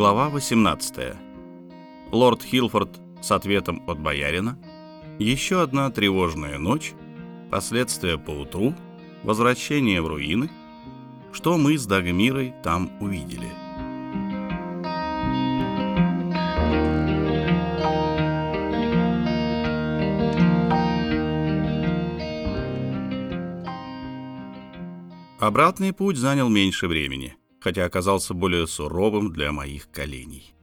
Глава 18. Лорд Хилфорд с ответом от боярина. Еще одна тревожная ночь. Последствия поутру. Возвращение в руины. Что мы с Дагмирой там увидели. Обратный путь занял меньше времени, хотя оказался более суровым для моих коленей,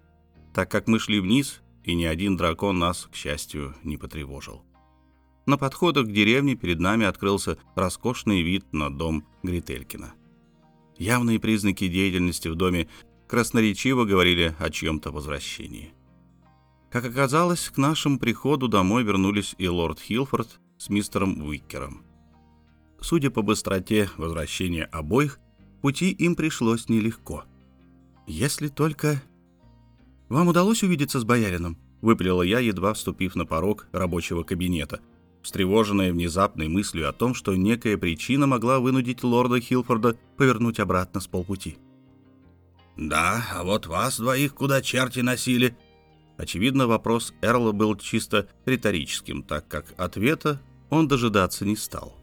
так как мы шли вниз, и ни один дракон нас, к счастью, не потревожил. На подходах к деревне перед нами открылся роскошный вид на дом Грителькина. Явные признаки деятельности в доме красноречиво говорили о чьем-то возвращении. Как оказалось, к нашему приходу домой вернулись и лорд Хилфорд с мистером Уикером. Судя по быстроте возвращения обоих, пути им пришлось нелегко. Если только... «Вам удалось увидеться с боярином?» — выпалила я, едва вступив на порог рабочего кабинета, встревоженная внезапной мыслью о том, что некая причина могла вынудить лорда Хилфорда повернуть обратно с полпути. «Да, а вот вас двоих куда черти носили?» Очевидно, вопрос Эрла был чисто риторическим, так как ответа он дожидаться не стал.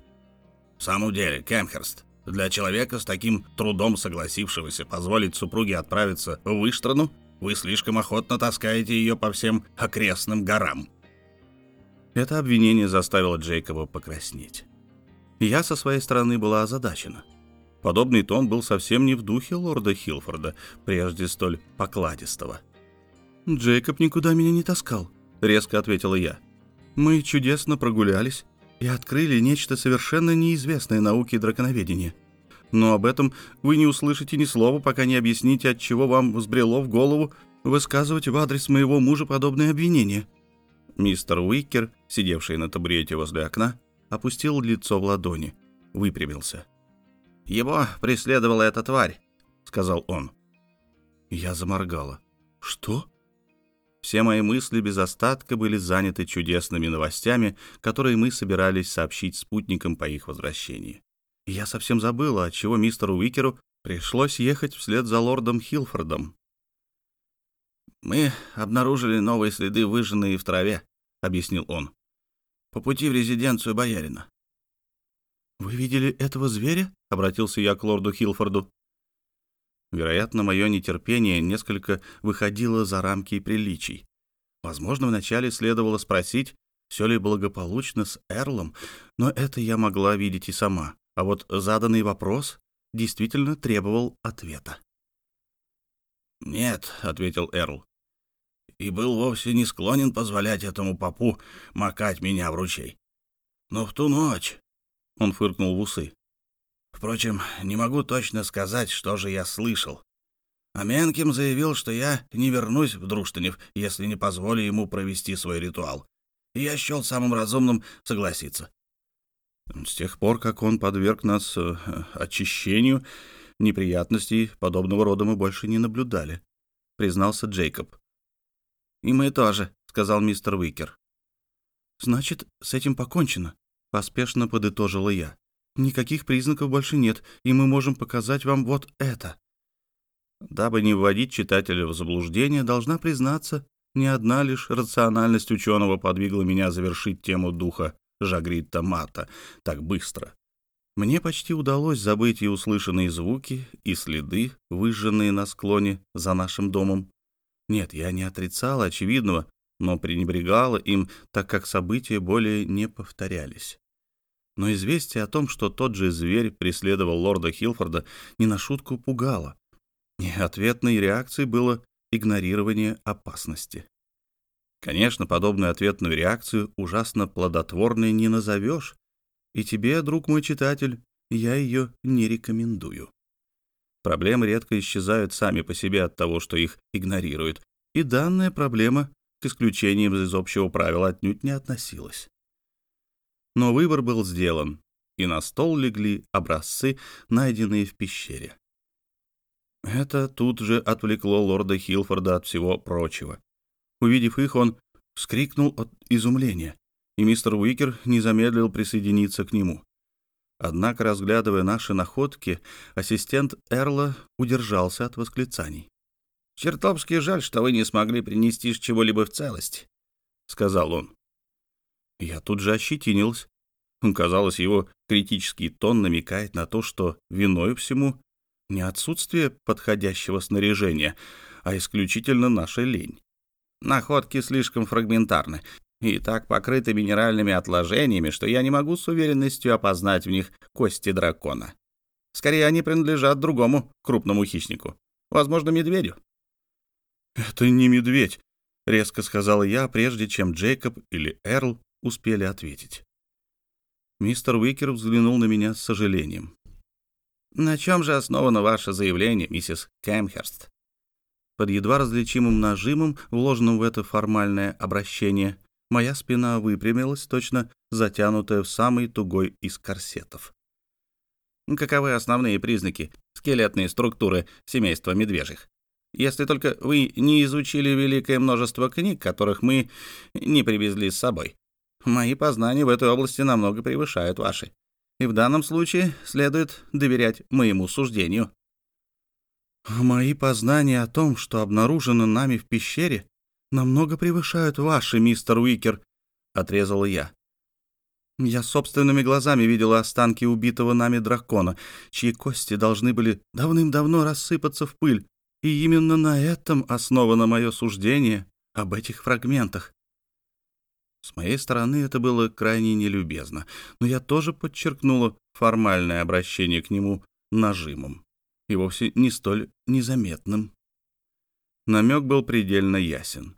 В самом деле, Кемхерст, для человека с таким трудом согласившегося позволить супруге отправиться в Выштрану, вы слишком охотно таскаете ее по всем окрестным горам. Это обвинение заставило Джейкоба покраснеть. Я со своей стороны была озадачена. Подобный тон был совсем не в духе лорда Хилфорда, прежде столь покладистого. «Джейкоб никуда меня не таскал», — резко ответила я. «Мы чудесно прогулялись, и открыли нечто совершенно неизвестное науке драконоведения. Но об этом вы не услышите ни слова, пока не объясните, от чего вам взбрело в голову высказывать в адрес моего мужа подобные обвинения». Мистер Уикер, сидевший на табурете возле окна, опустил лицо в ладони, выпрямился. «Его преследовала эта тварь», — сказал он. Я заморгала. «Что?» Все мои мысли без остатка были заняты чудесными новостями, которые мы собирались сообщить спутникам по их возвращении. И я совсем забыла, отчего мистеру Уикеру пришлось ехать вслед за лордом Хилфордом. «Мы обнаружили новые следы, выжженные в траве», — объяснил он. «По пути в резиденцию боярина». «Вы видели этого зверя?» — обратился я к лорду Хилфорду. Вероятно, мое нетерпение несколько выходило за рамки приличий. Возможно, вначале следовало спросить, все ли благополучно с Эрлом, но это я могла видеть и сама. А вот заданный вопрос действительно требовал ответа. «Нет», — ответил Эрл, — «и был вовсе не склонен позволять этому попу макать меня в ручей. Но в ту ночь...» — он фыркнул в усы. Впрочем, не могу точно сказать, что же я слышал. А Менкем заявил, что я не вернусь в Друштанев, если не позволю ему провести свой ритуал. И я счел самым разумным согласиться. С тех пор, как он подверг нас э, очищению, неприятностей подобного рода мы больше не наблюдали, — признался Джейкоб. «И мы тоже», — сказал мистер Уикер. «Значит, с этим покончено», — поспешно подытожила я. Никаких признаков больше нет, и мы можем показать вам вот это». Дабы не вводить читателя в заблуждение, должна признаться, не одна лишь рациональность ученого подвигла меня завершить тему духа Жагрита Мата так быстро. Мне почти удалось забыть и услышанные звуки, и следы, выжженные на склоне за нашим домом. Нет, я не отрицала очевидного, но пренебрегала им, так как события более не повторялись но известие о том, что тот же зверь преследовал лорда Хилфорда, не на шутку пугало. И ответной реакцией было игнорирование опасности. Конечно, подобную ответную реакцию ужасно плодотворной не назовешь, и тебе, друг мой читатель, я ее не рекомендую. Проблемы редко исчезают сами по себе от того, что их игнорируют, и данная проблема, к исключениям из общего правила, отнюдь не относилась. Но выбор был сделан, и на стол легли образцы, найденные в пещере. Это тут же отвлекло лорда Хилфорда от всего прочего. Увидев их, он вскрикнул от изумления, и мистер Уикер не замедлил присоединиться к нему. Однако, разглядывая наши находки, ассистент Эрла удержался от восклицаний. Чертовски жаль, что вы не смогли принести чего-либо в целости, — сказал он. Я тут же ощетинился. Казалось, его критический тон намекает на то, что виной всему не отсутствие подходящего снаряжения, а исключительно наша лень. Находки слишком фрагментарны и так покрыты минеральными отложениями, что я не могу с уверенностью опознать в них кости дракона. Скорее, они принадлежат другому крупному хищнику, возможно, медведю. «Это не медведь», — резко сказал я, прежде чем Джейкоб или Эрл успели ответить. Мистер Уикер взглянул на меня с сожалением. «На чем же основано ваше заявление, миссис Кэмхерст?» Под едва различимым нажимом, вложенным в это формальное обращение, моя спина выпрямилась, точно затянутая в самый тугой из корсетов. Каковы основные признаки скелетной структуры семейства медвежьих? Если только вы не изучили великое множество книг, которых мы не привезли с собой. Мои познания в этой области намного превышают ваши. И в данном случае следует доверять моему суждению. Мои познания о том, что обнаружено нами в пещере, намного превышают ваши, мистер Уикер, — отрезал я. Я собственными глазами видела останки убитого нами дракона, чьи кости должны были давным-давно рассыпаться в пыль, и именно на этом основано мое суждение об этих фрагментах. С моей стороны это было крайне нелюбезно, но я тоже подчеркнула формальное обращение к нему нажимом, и вовсе не столь незаметным. Намек был предельно ясен.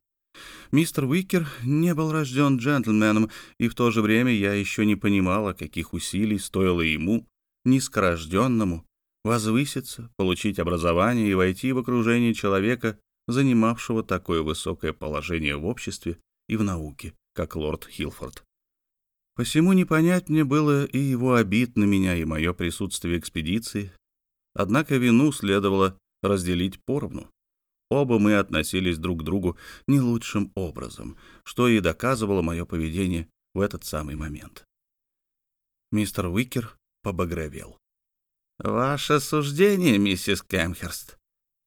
Мистер Уикер не был рожден джентльменом, и в то же время я еще не понимала, каких усилий стоило ему, низкорожденному, возвыситься, получить образование и войти в окружение человека, занимавшего такое высокое положение в обществе и в науке как лорд Хилфорд. Посему не понять мне было и его обид на меня, и мое присутствие экспедиции. Однако вину следовало разделить поровну. Оба мы относились друг к другу не лучшим образом, что и доказывало мое поведение в этот самый момент. Мистер Уикер побагровел. «Ваше суждение, миссис Кэмхерст.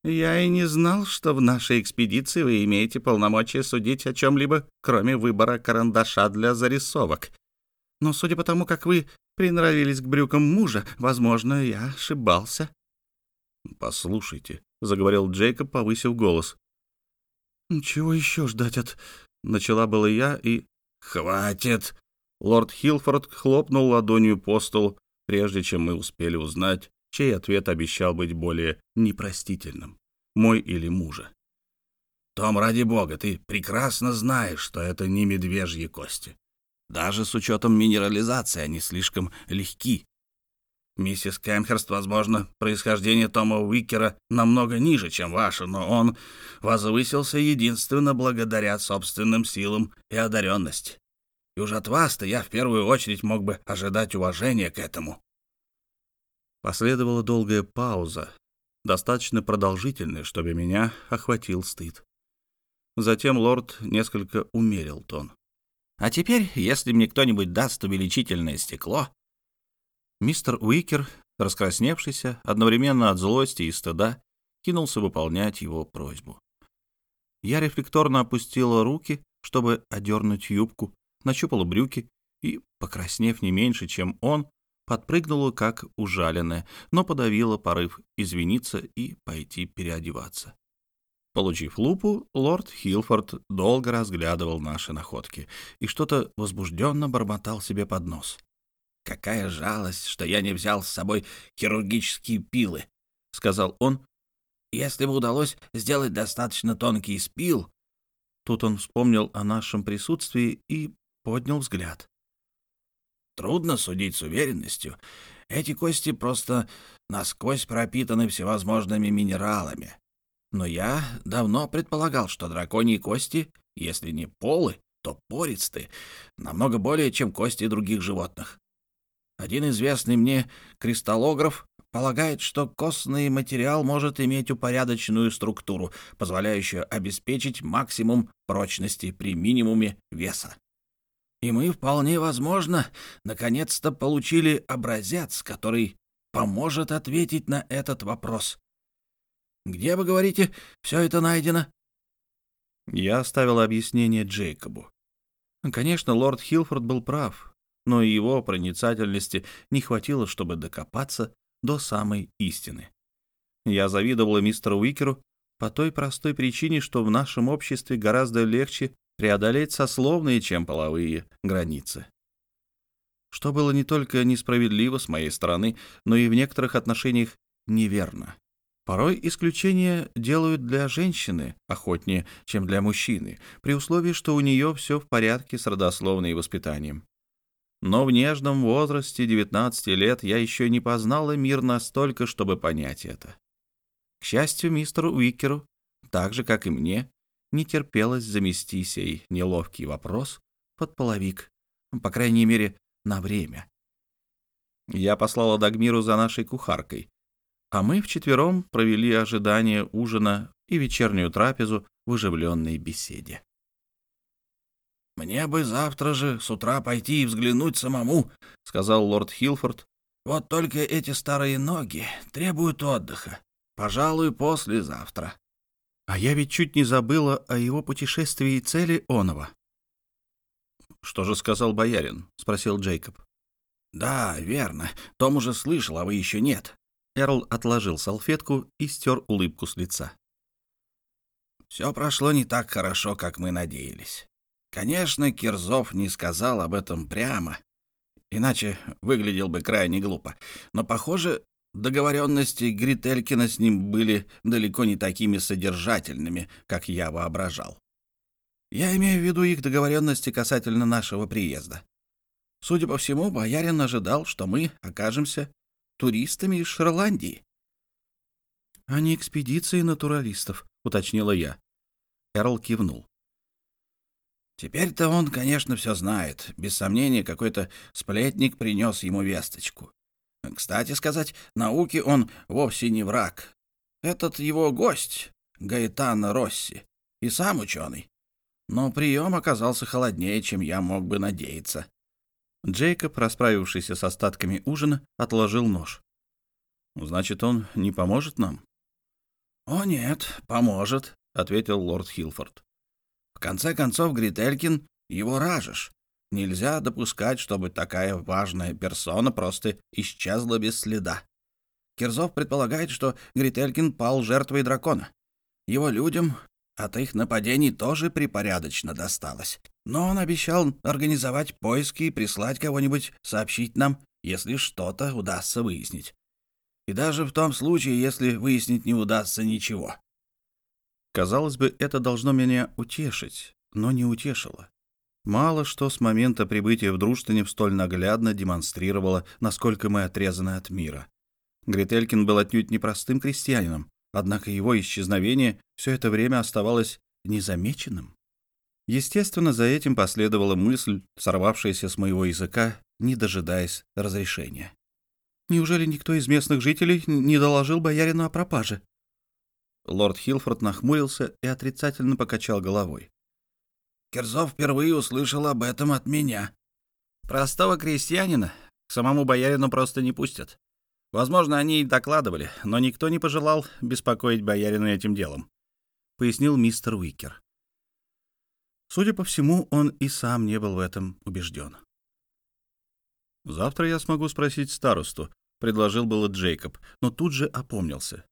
Я и не знал, что в нашей экспедиции вы имеете полномочия судить о чем-либо, кроме выбора карандаша для зарисовок. Но судя по тому, как вы приноровились к брюкам мужа, возможно, я ошибался. «Послушайте», — заговорил Джейкоб, повысив голос. «Чего еще ждать от...» — начала была я и... «Хватит!» Лорд Хилфорд хлопнул ладонью по столу, прежде чем мы успели узнать, чей ответ обещал быть более непростительным, мой или мужа. «Том, ради бога, ты прекрасно знаешь, что это не медвежьи кости. Даже с учетом минерализации они слишком легки. Миссис Кэмхерст, возможно, происхождение Тома Уикера намного ниже, чем ваше, но он возвысился единственно благодаря собственным силам и одаренности. И уж от вас-то я в первую очередь мог бы ожидать уважения к этому. Последовала долгая пауза, достаточно продолжительная, чтобы меня охватил стыд. Затем лорд несколько умерил тон. «А теперь, если мне кто-нибудь даст увеличительное стекло...» Мистер Уикер, раскрасневшийся, одновременно от злости и стыда, кинулся выполнять его просьбу. Я рефлекторно опустила руки, чтобы одернуть юбку, нащупала брюки и, покраснев не меньше, чем он, подпрыгнула, как ужаленная, но подавила порыв извиниться и пойти переодеваться. Получив лупу, лорд Хилфорд долго разглядывал наши находки и что-то возбужденно бормотал себе под нос. «Какая жалость, что я не взял с собой хирургические пилы», — сказал он. «Если бы удалось сделать достаточно тонкий спил...» Тут он вспомнил о нашем присутствии и поднял взгляд. Трудно судить с уверенностью. Эти кости просто насквозь пропитаны всевозможными минералами. Но я давно предполагал, что драконьи кости, если не полы, то пористы, намного более, чем кости других животных. Один известный мне кристаллограф полагает, что костный материал может иметь упорядоченную структуру, позволяющую обеспечить максимум прочности при минимуме веса. И мы, вполне возможно, наконец-то получили образец, который поможет ответить на этот вопрос. Где, вы говорите, все это найдено?» Я оставил объяснение Джейкобу. Конечно, лорд Хилфорд был прав, но его проницательности не хватило, чтобы докопаться до самой истины. Я завидовала мистеру Уикеру по той простой причине, что в нашем обществе гораздо легче преодолеть сословные, чем половые границы. Что было не только несправедливо с моей стороны, но и в некоторых отношениях неверно. Порой исключения делают для женщины охотнее, чем для мужчины, при условии, что у нее все в порядке с родословной и воспитанием. Но в нежном возрасте 19 лет я еще не познала мир настолько, чтобы понять это. К счастью, мистеру Уикеру, так же, как и мне, не терпелось замести сей неловкий вопрос под половик, по крайней мере, на время. Я послала Дагмиру за нашей кухаркой, а мы вчетвером провели ожидание ужина и вечернюю трапезу в оживленной беседе. «Мне бы завтра же с утра пойти и взглянуть самому», — сказал лорд Хилфорд. «Вот только эти старые ноги требуют отдыха. Пожалуй, послезавтра». А я ведь чуть не забыла о его путешествии и цели Онова. «Что же сказал боярин?» — спросил Джейкоб. «Да, верно. Том уже слышал, а вы еще нет. Эрл отложил салфетку и стер улыбку с лица. «Все прошло не так хорошо, как мы надеялись. Конечно, Кирзов не сказал об этом прямо, иначе выглядел бы крайне глупо. Но, похоже, договоренности Грителькина с ним были далеко не такими содержательными, как я воображал. Я имею в виду их договоренности касательно нашего приезда. Судя по всему, боярин ожидал, что мы окажемся туристами из Шотландии. — А не экспедиции натуралистов, — уточнила я. Эрл кивнул. Теперь-то он, конечно, все знает. Без сомнения, какой-то сплетник принес ему весточку. Кстати сказать, науке он вовсе не враг. Этот его гость, Гаэтано Росси, и сам ученый. Но прием оказался холоднее, чем я мог бы надеяться. Джейкоб, расправившийся с остатками ужина, отложил нож. «Значит, он не поможет нам?» «О, нет, поможет», — ответил лорд Хилфорд. «В конце концов, Грителькин — его ражешь. Нельзя допускать, чтобы такая важная персона просто исчезла без следа. Кирзов предполагает, что Грителькин пал жертвой дракона. Его людям от их нападений тоже припорядочно досталось. Но он обещал организовать поиски и прислать кого-нибудь сообщить нам, если что-то удастся выяснить. И даже в том случае, если выяснить не удастся ничего. Казалось бы, это должно меня утешить, но не утешило. Мало что с момента прибытия в Друштанев столь наглядно демонстрировало, насколько мы отрезаны от мира. Грителькин был отнюдь непростым крестьянином, Однако его исчезновение все это время оставалось незамеченным. Естественно, за этим последовала мысль, сорвавшаяся с моего языка, не дожидаясь разрешения. «Неужели никто из местных жителей не доложил боярину о пропаже?» Лорд Хилфорд нахмурился и отрицательно покачал головой. «Кирзов впервые услышал об этом от меня. Простого крестьянина к самому боярину просто не пустят. Возможно, они и докладывали, но никто не пожелал беспокоить боярина этим делом, — пояснил мистер Уикер. Судя по всему, он и сам не был в этом убежден. «Завтра я смогу спросить старосту», — предложил было Джейкоб, но тут же опомнился.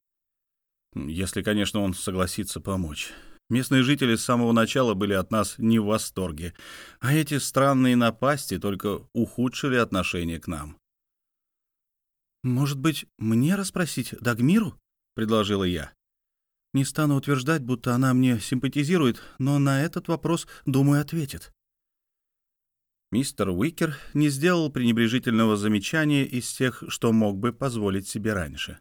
«Если, конечно, он согласится помочь. Местные жители с самого начала были от нас не в восторге, а эти странные напасти только ухудшили отношение к нам. «Может быть, мне расспросить Дагмиру?» — предложила я. «Не стану утверждать, будто она мне симпатизирует, но на этот вопрос, думаю, ответит». Мистер Уикер не сделал пренебрежительного замечания из тех, что мог бы позволить себе раньше.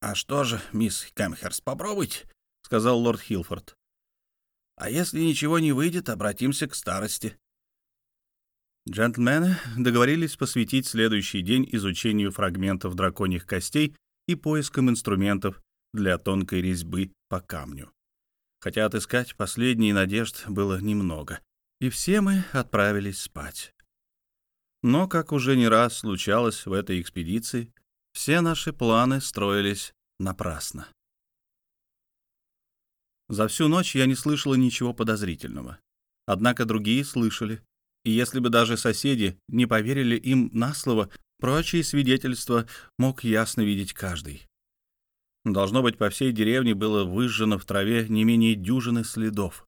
«А что же, мисс Кэмхерс, попробуйте», — сказал лорд Хилфорд. «А если ничего не выйдет, обратимся к старости. Джентльмены договорились посвятить следующий день изучению фрагментов драконьих костей и поискам инструментов для тонкой резьбы по камню. Хотя отыскать последние надежд было немного, и все мы отправились спать. Но, как уже не раз случалось в этой экспедиции, все наши планы строились напрасно. За всю ночь я не слышала ничего подозрительного. Однако другие слышали. И если бы даже соседи не поверили им на слово, прочие свидетельства мог ясно видеть каждый. Должно быть, по всей деревне было выжжено в траве не менее дюжины следов.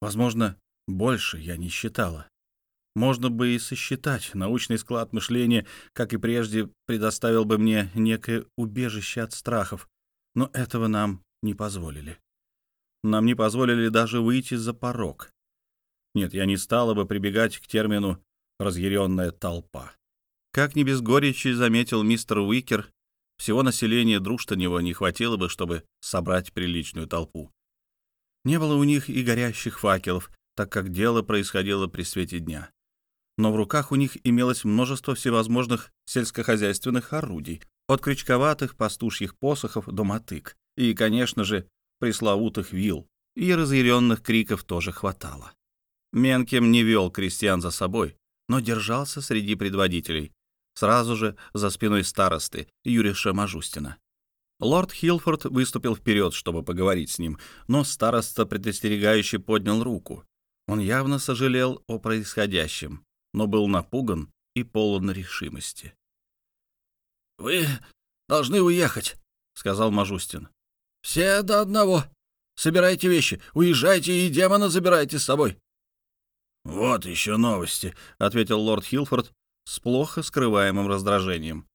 Возможно, больше я не считала. Можно бы и сосчитать. Научный склад мышления, как и прежде, предоставил бы мне некое убежище от страхов. Но этого нам не позволили. Нам не позволили даже выйти за порог. Нет, я не стала бы прибегать к термину «разъяренная толпа». Как не без горечи заметил мистер Уикер, всего населения Друштанева не хватило бы, чтобы собрать приличную толпу. Не было у них и горящих факелов, так как дело происходило при свете дня но в руках у них имелось множество всевозможных сельскохозяйственных орудий, от крючковатых пастушьих посохов до мотык, и, конечно же, пресловутых вил, и разъяренных криков тоже хватало. Менкем не вел крестьян за собой, но держался среди предводителей, сразу же за спиной старосты Юриша Мажустина. Лорд Хилфорд выступил вперед, чтобы поговорить с ним, но староста предостерегающе поднял руку. Он явно сожалел о происходящем но был напуган и полон решимости. «Вы должны уехать», — сказал Мажустин. «Все до одного. Собирайте вещи, уезжайте и демона забирайте с собой». «Вот еще новости», — ответил лорд Хилфорд с плохо скрываемым раздражением.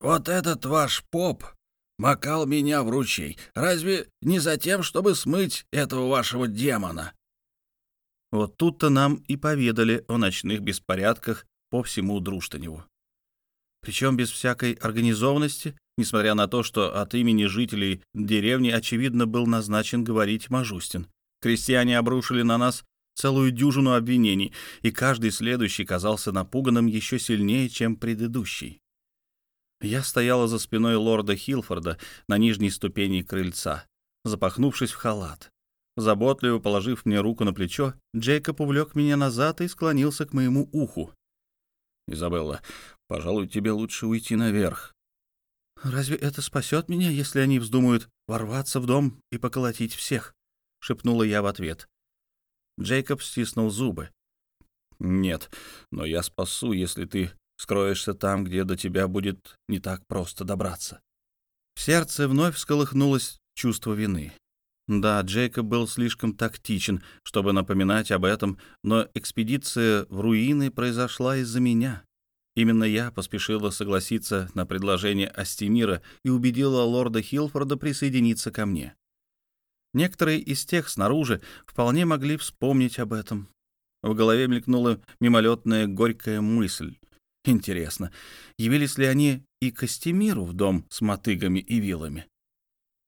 «Вот этот ваш поп макал меня в ручей. Разве не за тем, чтобы смыть этого вашего демона?» Вот тут-то нам и поведали о ночных беспорядках по всему Друштаневу. Причем без всякой организованности, несмотря на то, что от имени жителей деревни, очевидно, был назначен говорить Мажустин. Крестьяне обрушили на нас целую дюжину обвинений, и каждый следующий казался напуганным еще сильнее, чем предыдущий. Я стояла за спиной лорда Хилфорда на нижней ступени крыльца, запахнувшись в халат. Заботливо положив мне руку на плечо, Джейкоб увлек меня назад и склонился к моему уху. «Изабелла, пожалуй, тебе лучше уйти наверх». «Разве это спасет меня, если они вздумают ворваться в дом и поколотить всех?» — шепнула я в ответ. Джейкоб стиснул зубы. «Нет, но я спасу, если ты скроешься там, где до тебя будет не так просто добраться». В сердце вновь всколыхнулось чувство вины. Да, Джейкоб был слишком тактичен, чтобы напоминать об этом, но экспедиция в руины произошла из-за меня. Именно я поспешила согласиться на предложение Астемира и убедила лорда Хилфорда присоединиться ко мне. Некоторые из тех снаружи вполне могли вспомнить об этом. В голове мелькнула мимолетная горькая мысль. Интересно, явились ли они и к Астемиру в дом с мотыгами и вилами?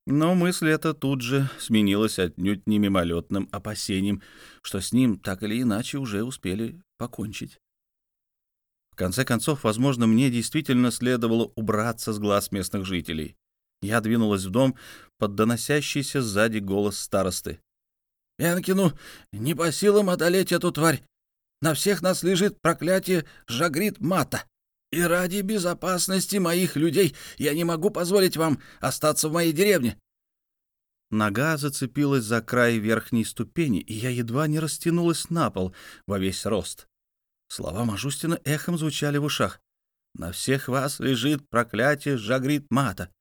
Но мысль эта тут же сменилась отнюдь не мимолетным опасением, что с ним так или иначе уже успели покончить. Конце концов, возможно, мне действительно следовало убраться с глаз местных жителей. Я двинулась в дом под доносящийся сзади голос старосты. «Энкину не по силам одолеть эту тварь. На всех нас лежит проклятие Жагрит Мата. И ради безопасности моих людей я не могу позволить вам остаться в моей деревне». Нога зацепилась за край верхней ступени, и я едва не растянулась на пол во весь рост. Слова Мажустина эхом звучали в ушах. «На всех вас лежит проклятие Жагрит Мата».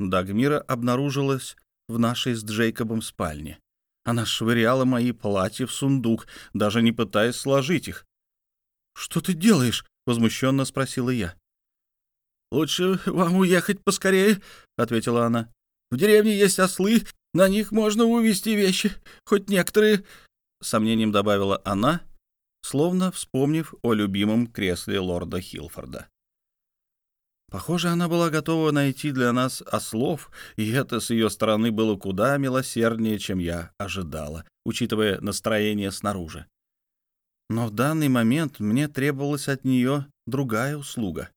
Дагмира обнаружилась в нашей с Джейкобом спальне. Она швыряла мои платья в сундук, даже не пытаясь сложить их. «Что ты делаешь?» — возмущенно спросила я. «Лучше вам уехать поскорее», — ответила она. «В деревне есть ослы, на них можно увезти вещи, хоть некоторые...» — сомнением добавила она, словно вспомнив о любимом кресле лорда Хилфорда. Похоже, она была готова найти для нас ослов, и это с ее стороны было куда милосерднее, чем я ожидала, учитывая настроение снаружи. Но в данный момент мне требовалась от нее другая услуга.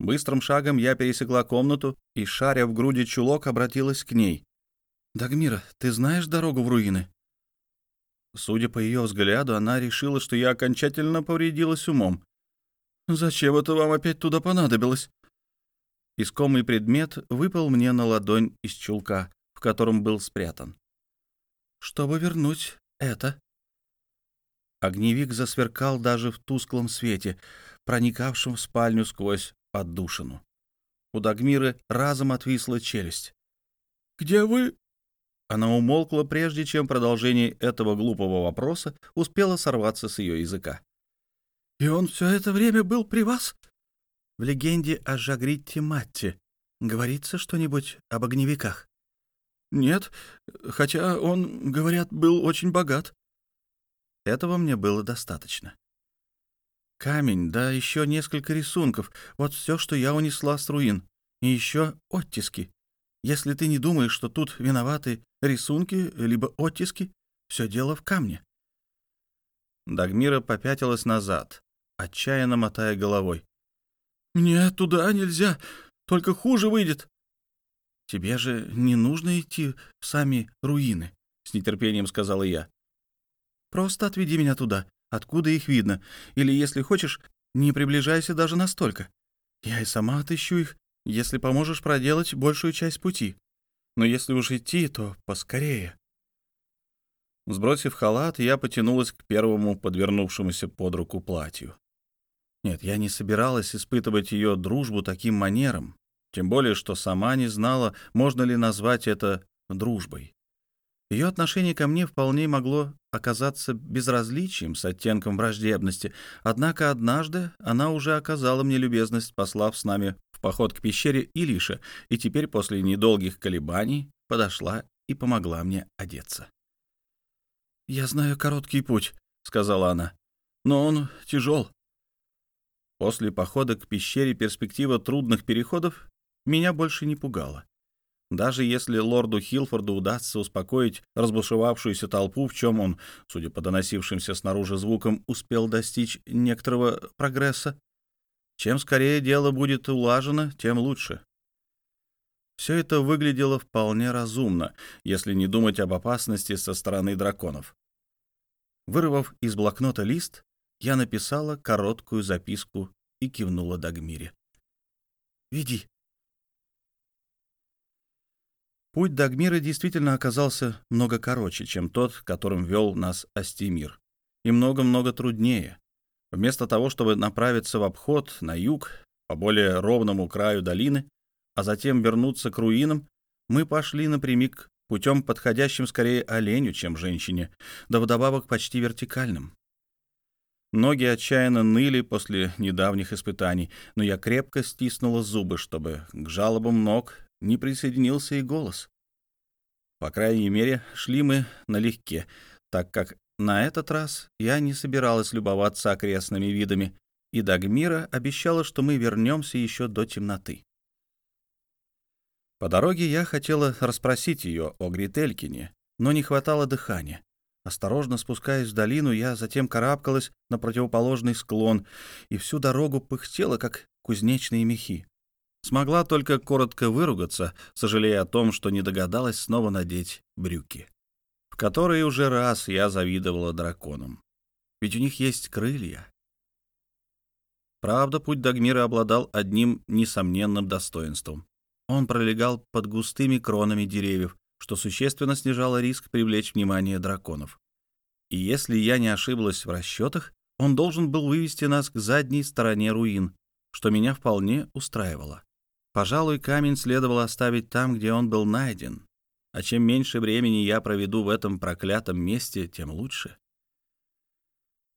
Быстрым шагом я пересекла комнату и, шаря в груди чулок, обратилась к ней. «Дагмира, ты знаешь дорогу в руины?» Судя по ее взгляду, она решила, что я окончательно повредилась умом. «Зачем это вам опять туда понадобилось?» Искомый предмет выпал мне на ладонь из чулка, в котором был спрятан. «Чтобы вернуть это...» Огневик засверкал даже в тусклом свете, проникавшем в спальню сквозь отдушину. У Дагмиры разом отвисла челюсть. «Где вы?» Она умолкла, прежде чем продолжение этого глупого вопроса успело сорваться с ее языка. «И он все это время был при вас?» «В легенде о Жагритте Матте говорится что-нибудь об огневиках?» «Нет, хотя он, говорят, был очень богат». Этого мне было достаточно. Камень, да еще несколько рисунков. Вот все, что я унесла с руин. И еще оттиски. Если ты не думаешь, что тут виноваты рисунки либо оттиски, все дело в камне. Дагмира попятилась назад, отчаянно мотая головой. «Мне туда нельзя, только хуже выйдет». «Тебе же не нужно идти в сами руины», — с нетерпением сказала я. «Просто отведи меня туда, откуда их видно, или, если хочешь, не приближайся даже настолько. Я и сама отыщу их, если поможешь проделать большую часть пути. Но если уж идти, то поскорее». Сбросив халат, я потянулась к первому подвернувшемуся под руку платью. Нет, я не собиралась испытывать ее дружбу таким манером, тем более, что сама не знала, можно ли назвать это дружбой. Ее отношение ко мне вполне могло оказаться безразличием с оттенком враждебности, однако однажды она уже оказала мне любезность, послав с нами в поход к пещере Илиша, и теперь после недолгих колебаний подошла и помогла мне одеться. «Я знаю короткий путь», — сказала она, — «но он тяжел». После похода к пещере перспектива трудных переходов меня больше не пугала. Даже если лорду Хилфорду удастся успокоить разбушевавшуюся толпу, в чем он, судя по доносившимся снаружи звукам, успел достичь некоторого прогресса, чем скорее дело будет улажено, тем лучше. Все это выглядело вполне разумно, если не думать об опасности со стороны драконов. Вырвав из блокнота лист, я написала короткую записку и кивнула Дагмире. «Веди». Путь Дагмира действительно оказался много короче, чем тот, которым вел нас Астемир, и много-много труднее. Вместо того, чтобы направиться в обход на юг, по более ровному краю долины, а затем вернуться к руинам, мы пошли напрямик путем, подходящим скорее оленю, чем женщине, да вдобавок почти вертикальным. Ноги отчаянно ныли после недавних испытаний, но я крепко стиснула зубы, чтобы к жалобам ног не присоединился и голос. По крайней мере, шли мы налегке, так как на этот раз я не собиралась любоваться окрестными видами, и Дагмира обещала, что мы вернемся еще до темноты. По дороге я хотела расспросить ее о Грителькине, но не хватало дыхания. Осторожно спускаясь в долину, я затем карабкалась на противоположный склон и всю дорогу пыхтела, как кузнечные мехи. Смогла только коротко выругаться, сожалея о том, что не догадалась снова надеть брюки, в которые уже раз я завидовала драконам. Ведь у них есть крылья. Правда, путь Дагмира обладал одним несомненным достоинством. Он пролегал под густыми кронами деревьев, что существенно снижало риск привлечь внимание драконов. И если я не ошиблась в расчетах, он должен был вывести нас к задней стороне руин, что меня вполне устраивало. Пожалуй, камень следовало оставить там, где он был найден, а чем меньше времени я проведу в этом проклятом месте, тем лучше.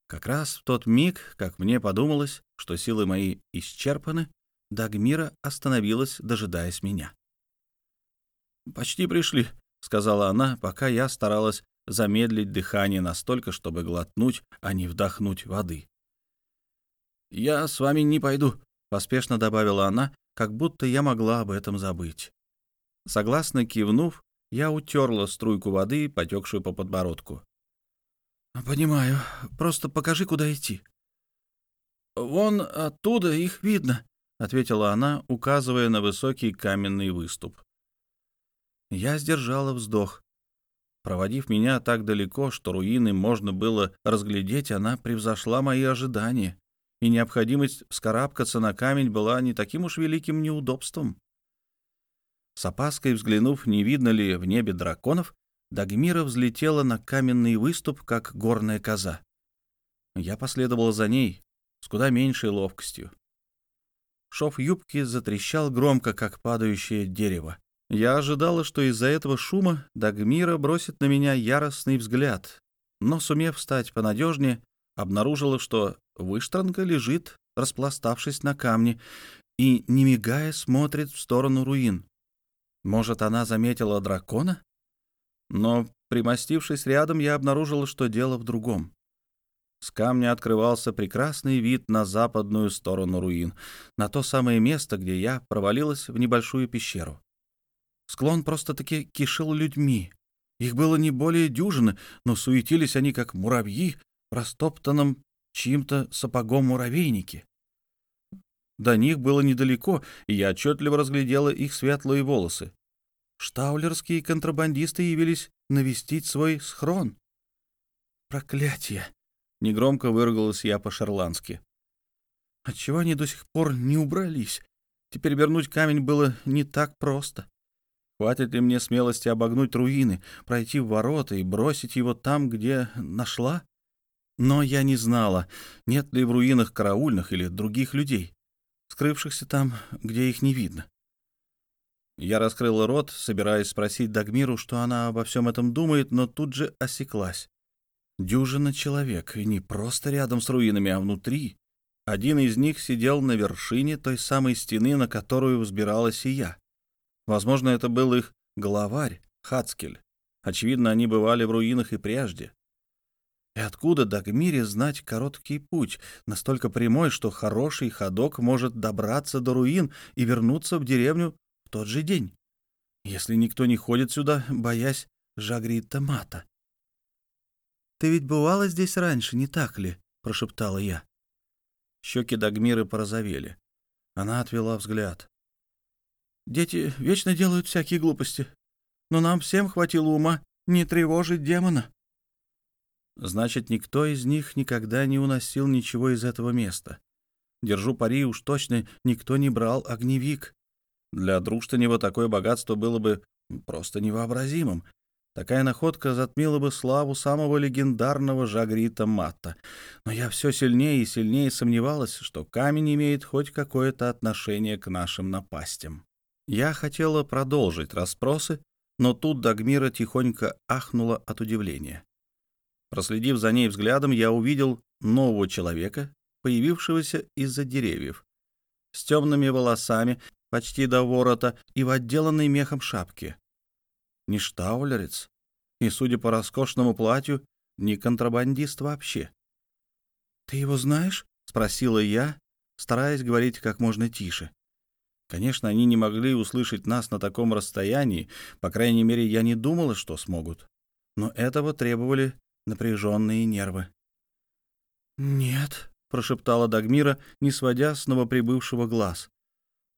Как раз в тот миг, как мне подумалось, что силы мои исчерпаны, Дагмира остановилась, дожидаясь меня. «Почти пришли», — сказала она, пока я старалась замедлить дыхание настолько, чтобы глотнуть, а не вдохнуть воды. «Я с вами не пойду», — поспешно добавила она, как будто я могла об этом забыть. Согласно кивнув, я утерла струйку воды, потекшую по подбородку. «Понимаю. Просто покажи, куда идти». «Вон оттуда их видно», — ответила она, указывая на высокий каменный выступ. Я сдержала вздох. Проводив меня так далеко, что руины можно было разглядеть, она превзошла мои ожидания. и необходимость вскарабкаться на камень была не таким уж великим неудобством. С опаской взглянув, не видно ли в небе драконов, Дагмира взлетела на каменный выступ, как горная коза. Я последовал за ней с куда меньшей ловкостью. Шов юбки затрещал громко, как падающее дерево. Я ожидала, что из-за этого шума Дагмира бросит на меня яростный взгляд, но, сумев встать понадежнее, обнаружила, что выштранка лежит, распластавшись на камне, и, не мигая, смотрит в сторону руин. Может, она заметила дракона? Но, примостившись рядом, я обнаружила, что дело в другом. С камня открывался прекрасный вид на западную сторону руин, на то самое место, где я провалилась в небольшую пещеру. Склон просто-таки кишел людьми. Их было не более дюжины, но суетились они, как муравьи в растоптанном чьим-то сапогом муравейнике. До них было недалеко, и я отчетливо разглядела их светлые волосы. Штаулерские контрабандисты явились навестить свой схрон. Проклятие! Негромко выругалась я по-шерландски. Отчего они до сих пор не убрались? Теперь вернуть камень было не так просто. Хватит ли мне смелости обогнуть руины, пройти в ворота и бросить его там, где нашла? Но я не знала, нет ли в руинах караульных или других людей, скрывшихся там, где их не видно. Я раскрыла рот, собираясь спросить Дагмиру, что она обо всем этом думает, но тут же осеклась. Дюжина человек, и не просто рядом с руинами, а внутри. Один из них сидел на вершине той самой стены, на которую взбиралась и я. Возможно, это был их главарь, Хацкель. Очевидно, они бывали в руинах и прежде. И откуда Дагмире знать короткий путь, настолько прямой, что хороший ходок может добраться до руин и вернуться в деревню в тот же день, если никто не ходит сюда, боясь Жагрита Мата? «Ты ведь бывала здесь раньше, не так ли?» — прошептала я. Щеки Дагмиры порозовели. Она отвела взгляд. «Дети вечно делают всякие глупости, но нам всем хватило ума не тревожить демона». Значит, никто из них никогда не уносил ничего из этого места. Держу пари, уж точно никто не брал огневик. Для Друштанева такое богатство было бы просто невообразимым, Такая находка затмила бы славу самого легендарного Жагрита Матта. Но я все сильнее и сильнее сомневалась, что камень имеет хоть какое-то отношение к нашим напастям. Я хотела продолжить расспросы, но тут Дагмира тихонько ахнула от удивления. Проследив за ней взглядом, я увидел нового человека, появившегося из-за деревьев, с темными волосами, почти до ворота и в отделанной мехом шапке не штаулерец, и, судя по роскошному платью, не контрабандист вообще. «Ты его знаешь?» — спросила я, стараясь говорить как можно тише. Конечно, они не могли услышать нас на таком расстоянии, по крайней мере, я не думала, что смогут. Но этого требовали напряженные нервы. «Нет», — прошептала Дагмира, не сводя с новоприбывшего глаз.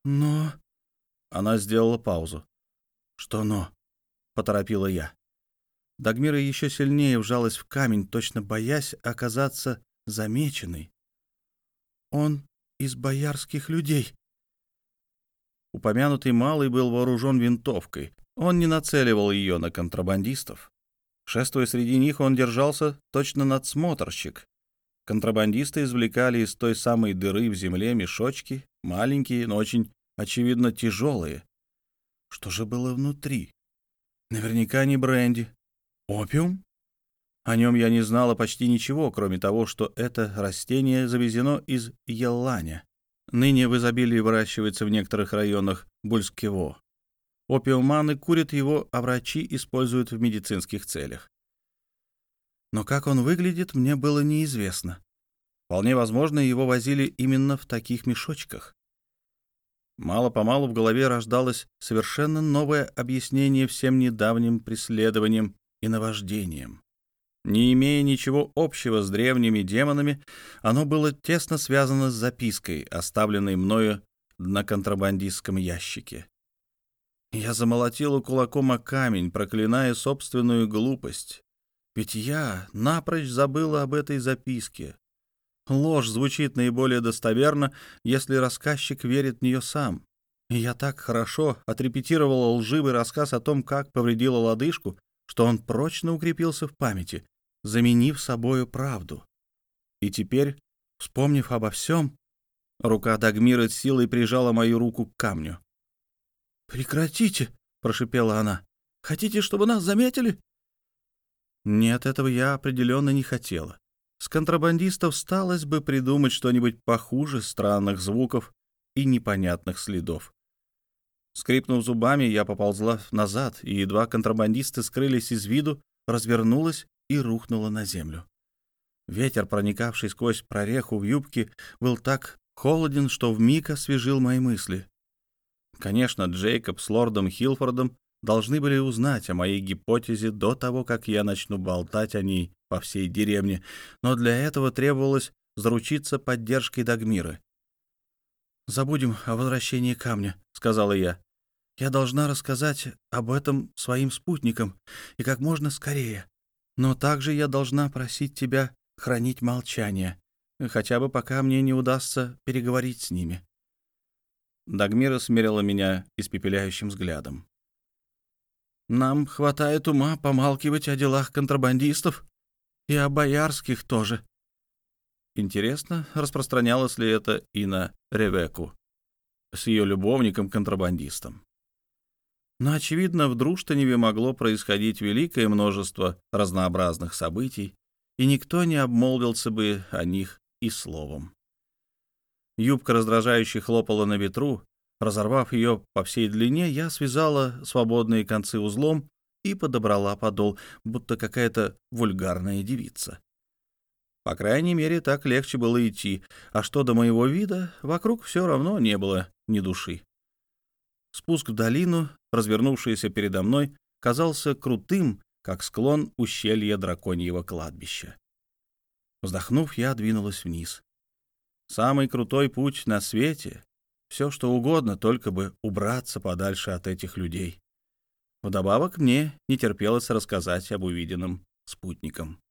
«Но...» Она сделала паузу. «Что «но»?» — поторопила я. Дагмира еще сильнее вжалась в камень, точно боясь оказаться замеченной. «Он из боярских людей». Упомянутый малый был вооружен винтовкой. Он не нацеливал ее на контрабандистов. Шествуя среди них, он держался точно надсмотрщик. Контрабандисты извлекали из той самой дыры в земле мешочки, маленькие, но очень, очевидно, тяжелые. Что же было внутри? Наверняка не бренди. Опиум? О нем я не знала почти ничего, кроме того, что это растение завезено из Елланя. Ныне в изобилии выращивается в некоторых районах Бульскево. Опиуманы курят его, а врачи используют в медицинских целях. Но как он выглядит, мне было неизвестно. Вполне возможно, его возили именно в таких мешочках. Мало-помалу в голове рождалось совершенно новое объяснение всем недавним преследованиям и наваждениям. Не имея ничего общего с древними демонами, оно было тесно связано с запиской, оставленной мною на контрабандистском ящике. Я замолотила кулаком о камень, проклиная собственную глупость. Ведь я напрочь забыла об этой записке. Ложь звучит наиболее достоверно, если рассказчик верит в нее сам. И я так хорошо отрепетировала лживый рассказ о том, как повредила лодыжку, что он прочно укрепился в памяти, заменив собою правду. И теперь, вспомнив обо всем, рука Дагмира силой прижала мою руку к камню. «Прекратите!» — прошипела она. «Хотите, чтобы нас заметили?» Нет, этого я определенно не хотела. С контрабандистов сталось бы придумать что-нибудь похуже странных звуков и непонятных следов. Скрипнув зубами, я поползла назад, и едва контрабандисты скрылись из виду, развернулась и рухнула на землю. Ветер, проникавший сквозь прореху в юбке, был так холоден, что вмиг освежил мои мысли. Конечно, Джейкоб с лордом Хилфордом должны были узнать о моей гипотезе до того, как я начну болтать о ней по всей деревне, но для этого требовалось заручиться поддержкой Дагмиры. «Забудем о возвращении камня», — сказала я. «Я должна рассказать об этом своим спутникам и как можно скорее. Но также я должна просить тебя хранить молчание, хотя бы пока мне не удастся переговорить с ними». Дагмира смерила меня испепеляющим взглядом. «Нам хватает ума помалкивать о делах контрабандистов», и о боярских тоже. Интересно, распространялось ли это и на Ревеку с ее любовником-контрабандистом. Но, очевидно, в Друштаневе могло происходить великое множество разнообразных событий, и никто не обмолвился бы о них и словом. Юбка раздражающе хлопала на ветру. Разорвав ее по всей длине, я связала свободные концы узлом и подобрала подол, будто какая-то вульгарная девица. По крайней мере, так легче было идти, а что до моего вида, вокруг все равно не было ни души. Спуск в долину, развернувшийся передо мной, казался крутым, как склон ущелья драконьего кладбища. Вздохнув, я двинулась вниз. Самый крутой путь на свете — все что угодно, только бы убраться подальше от этих людей. Вдобавок мне не терпелось рассказать об увиденном спутникам.